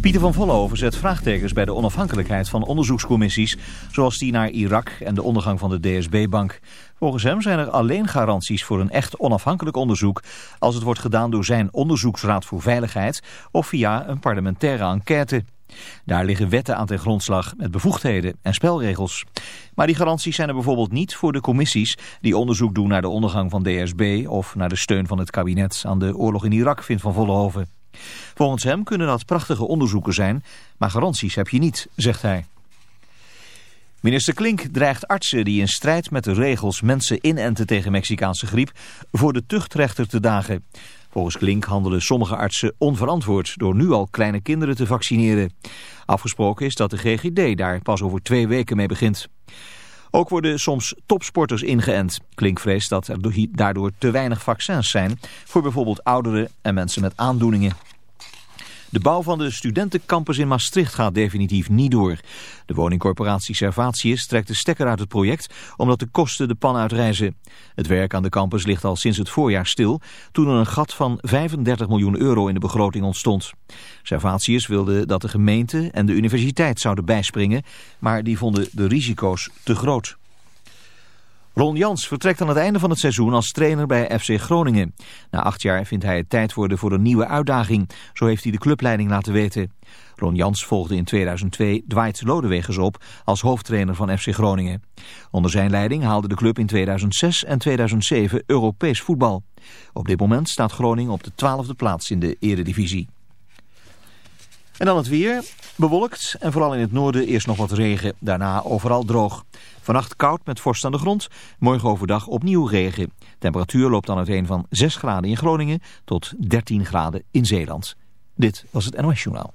Pieter van Vollenhoven zet vraagtekens bij de onafhankelijkheid van onderzoekscommissies... zoals die naar Irak en de ondergang van de DSB-bank. Volgens hem zijn er alleen garanties voor een echt onafhankelijk onderzoek... als het wordt gedaan door zijn onderzoeksraad voor veiligheid... of via een parlementaire enquête. Daar liggen wetten aan ten grondslag met bevoegdheden en spelregels. Maar die garanties zijn er bijvoorbeeld niet voor de commissies... die onderzoek doen naar de ondergang van DSB... of naar de steun van het kabinet aan de oorlog in Irak, vindt Van Vollenhoven. Volgens hem kunnen dat prachtige onderzoeken zijn, maar garanties heb je niet, zegt hij. Minister Klink dreigt artsen die in strijd met de regels mensen inenten tegen Mexicaanse griep voor de tuchtrechter te dagen. Volgens Klink handelen sommige artsen onverantwoord door nu al kleine kinderen te vaccineren. Afgesproken is dat de GGD daar pas over twee weken mee begint. Ook worden soms topsporters ingeënt. Klink vreest dat er daardoor te weinig vaccins zijn voor bijvoorbeeld ouderen en mensen met aandoeningen. De bouw van de studentencampus in Maastricht gaat definitief niet door. De woningcorporatie Servatius trekt de stekker uit het project omdat de kosten de pan uitreizen. Het werk aan de campus ligt al sinds het voorjaar stil toen er een gat van 35 miljoen euro in de begroting ontstond. Servatius wilde dat de gemeente en de universiteit zouden bijspringen, maar die vonden de risico's te groot. Ron Jans vertrekt aan het einde van het seizoen als trainer bij FC Groningen. Na acht jaar vindt hij het tijd worden voor een nieuwe uitdaging. Zo heeft hij de clubleiding laten weten. Ron Jans volgde in 2002 Dwight Lodewegers op als hoofdtrainer van FC Groningen. Onder zijn leiding haalde de club in 2006 en 2007 Europees voetbal. Op dit moment staat Groningen op de twaalfde plaats in de eredivisie. En dan het weer. Bewolkt en vooral in het noorden eerst nog wat regen. Daarna overal droog. Vannacht koud met vorst aan de grond. Morgen overdag opnieuw regen. Temperatuur loopt dan uiteen van 6 graden in Groningen tot 13 graden in Zeeland. Dit was het NOS Journaal.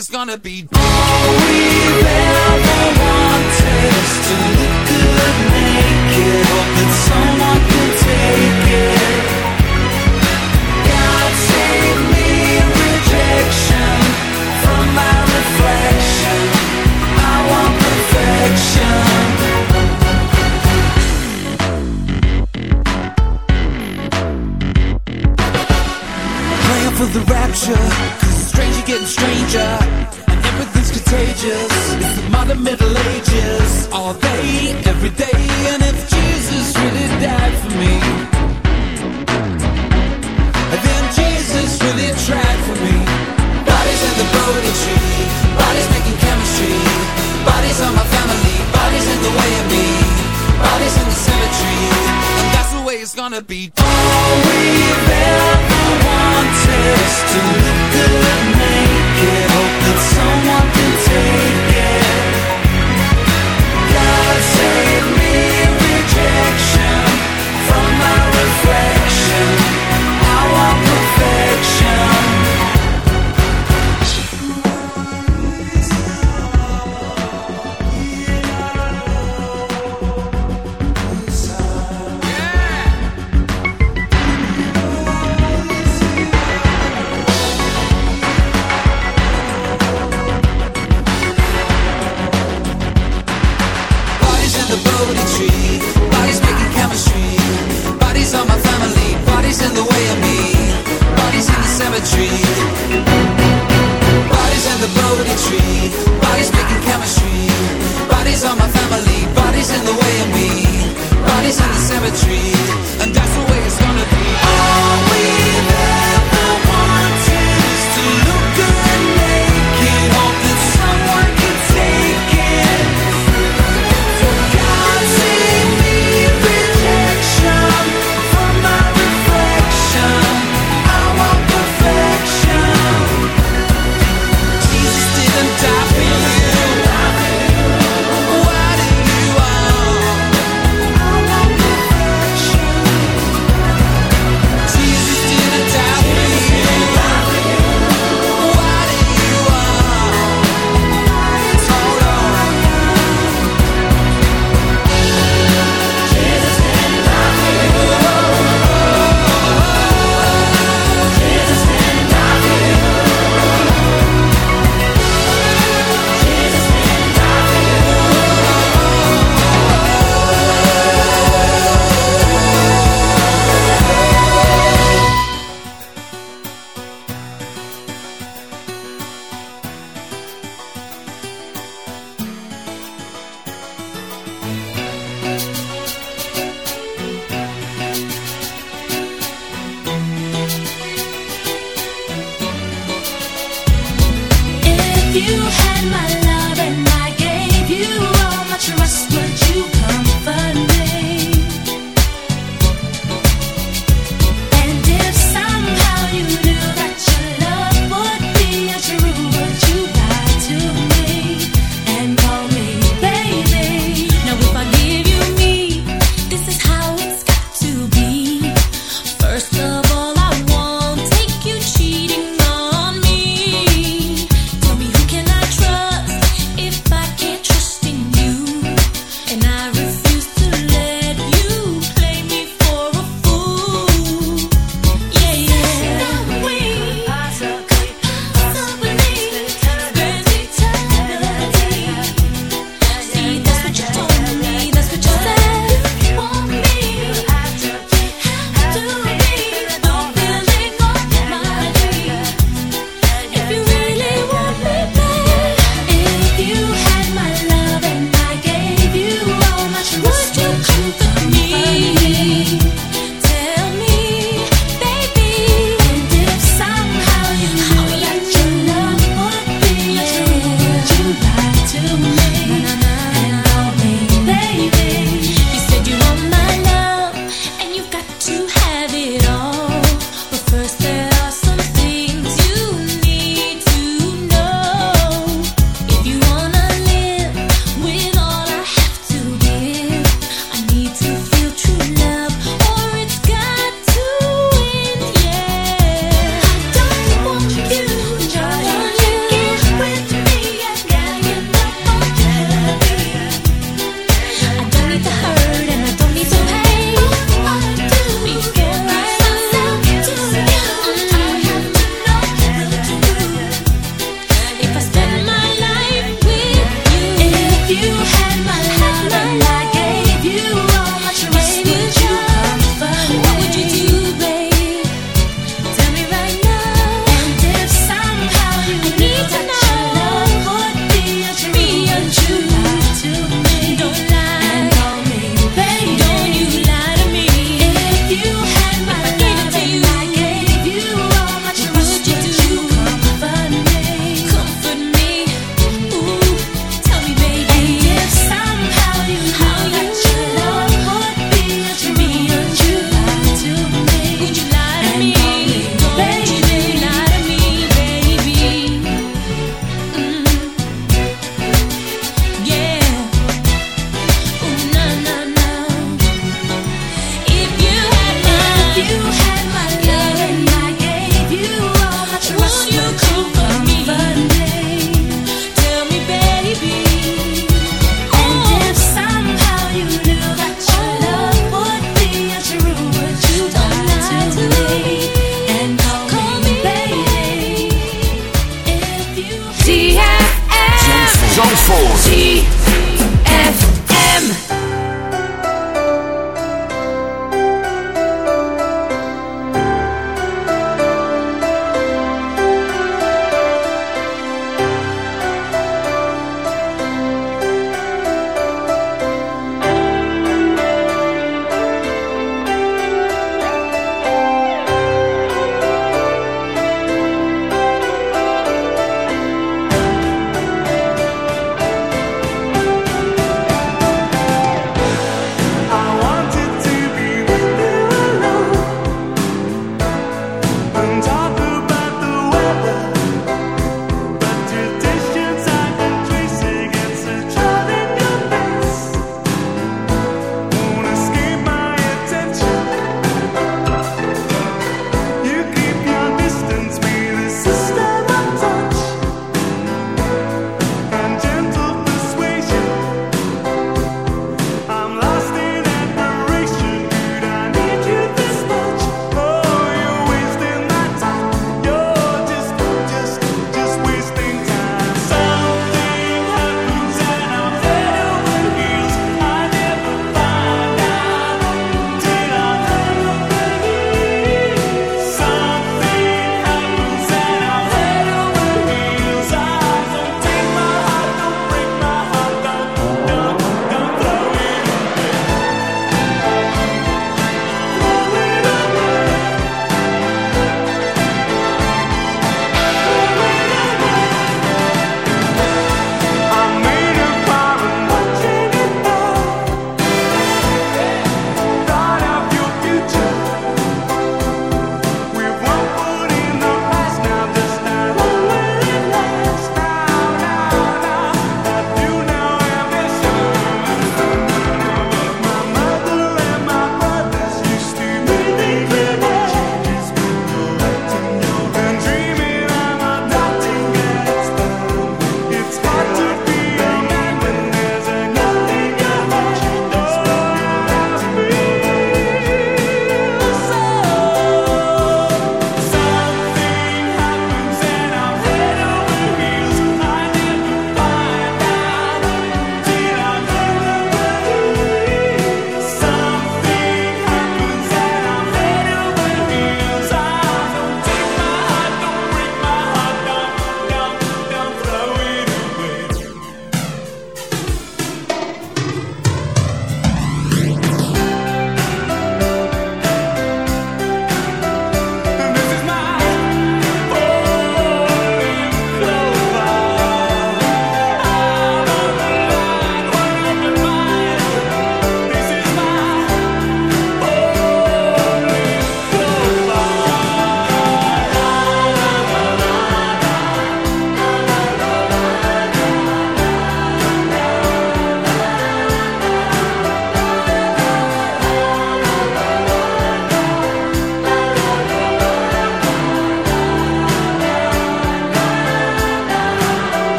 It's gonna be all we've ever wanted is to look good naked. Hope that someone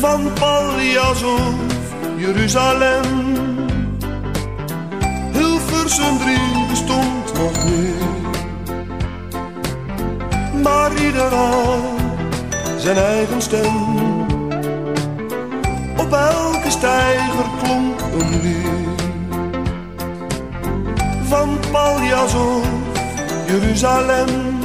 Van Paljas of Jeruzalem. Hilversum 3 bestond nog niet. Maar ieder had zijn eigen stem. Op elke steiger klonk een lied. Van Paljas of Jeruzalem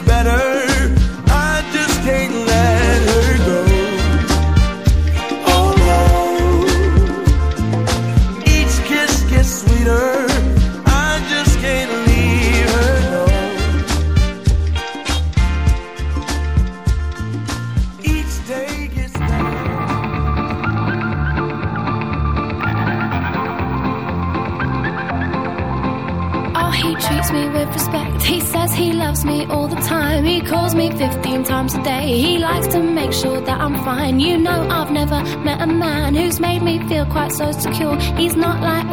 better. Quite so secure. He's not like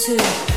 too.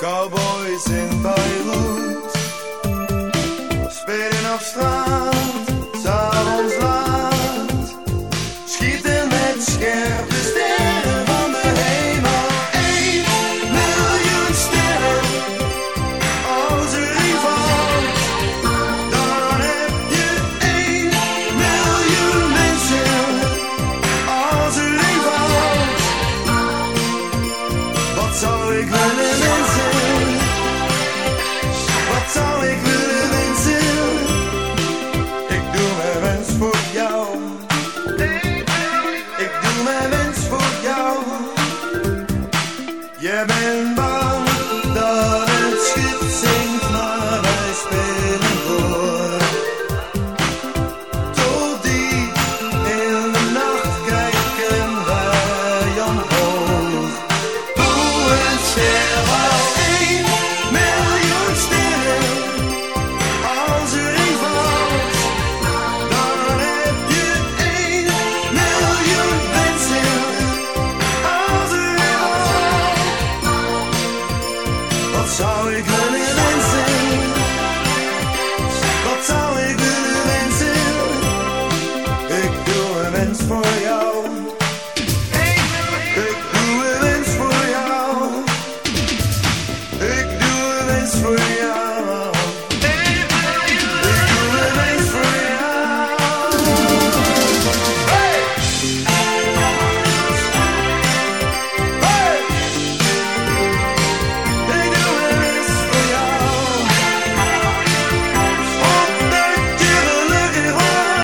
Cowboys in Beirut spelen op straat,